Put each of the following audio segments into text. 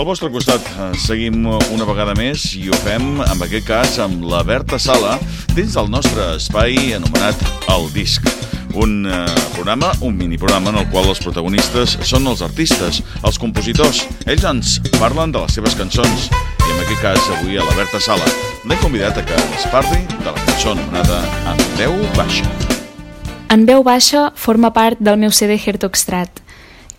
Al vostre costat eh, seguim una vegada més i ho fem, en aquest cas, amb la Berta Sala, dins del nostre espai anomenat El Disc. Un eh, programa, un miniprograma en el qual els protagonistes són els artistes, els compositors. Ells ens parlen de les seves cançons i en aquest cas avui a la Berta Sala l'he convidat a que ens parli de la cançó anomenada En veu baixa. En veu baixa forma part del meu CD Hertogstrat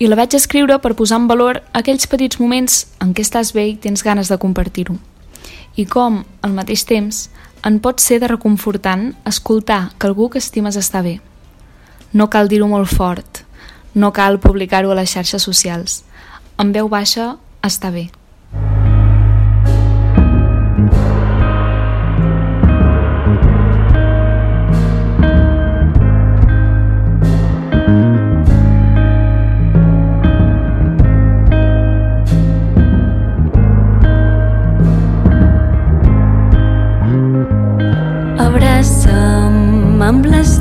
i la vaig escriure per posar en valor aquells petits moments en què estàs bé i tens ganes de compartir-ho. I com, al mateix temps, en pot ser de reconfortant escoltar que algú que estimes està bé. No cal dir-ho molt fort, no cal publicar-ho a les xarxes socials. En veu baixa està bé.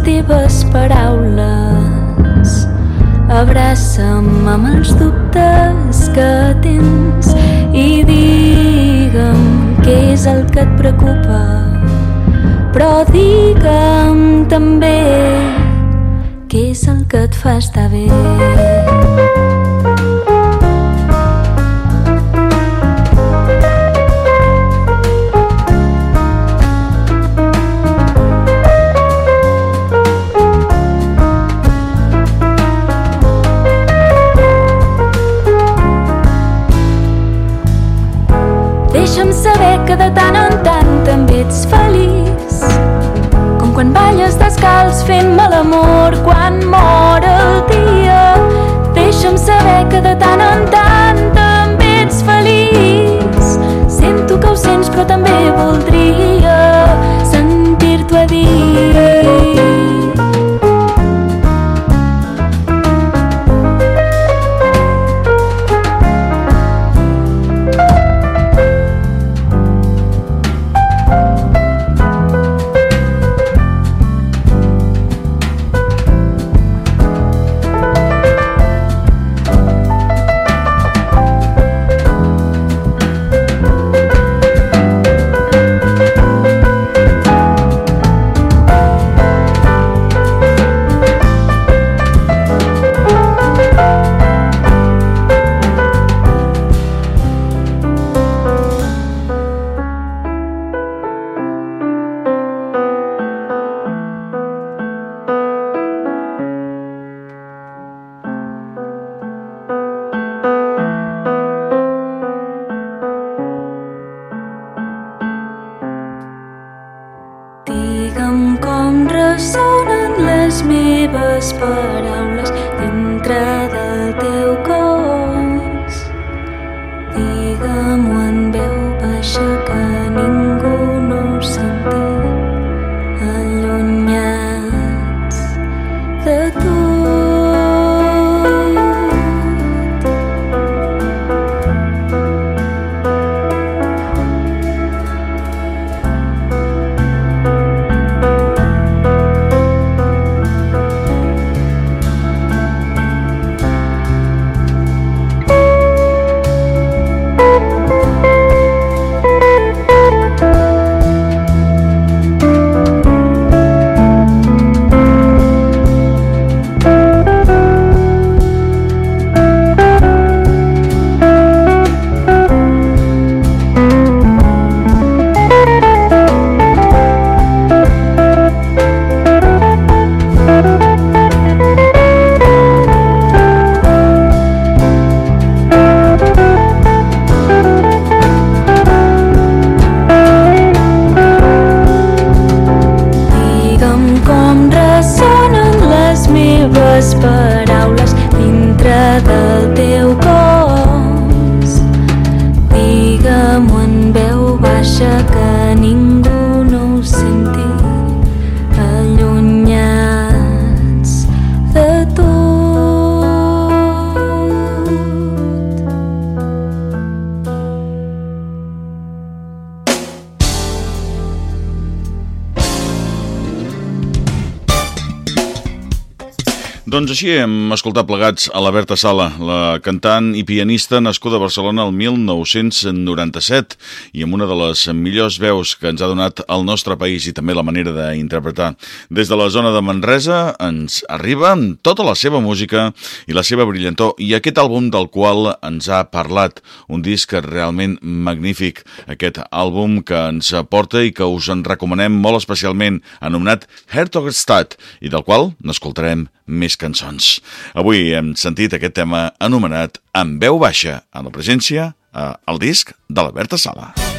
Teves paraules. Abraça'm amb els dubtes que tens i digue'm què és el que et preocupa. Però digue'm també què és el que et fa estar bé. Que de tant en tant també ets feliç. Com quan balles descalç fent-me l'amor quan mor neighbors, but I'm lost. Doncs així hem escoltat plegats a la Berta Sala, la cantant i pianista nascuda a Barcelona el 1997 i amb una de les millors veus que ens ha donat el nostre país i també la manera d'interpretar. Des de la zona de Manresa ens arriba tota la seva música i la seva brillantor i aquest àlbum del qual ens ha parlat, un disc realment magnífic, aquest àlbum que ens aporta i que us en recomanem molt especialment, anomenat Hertogstadt i del qual n'escoltarem més cançons. Avui hem sentit aquest tema anomenat En veu baixa, en la presència eh, al disc de la Berta Sala.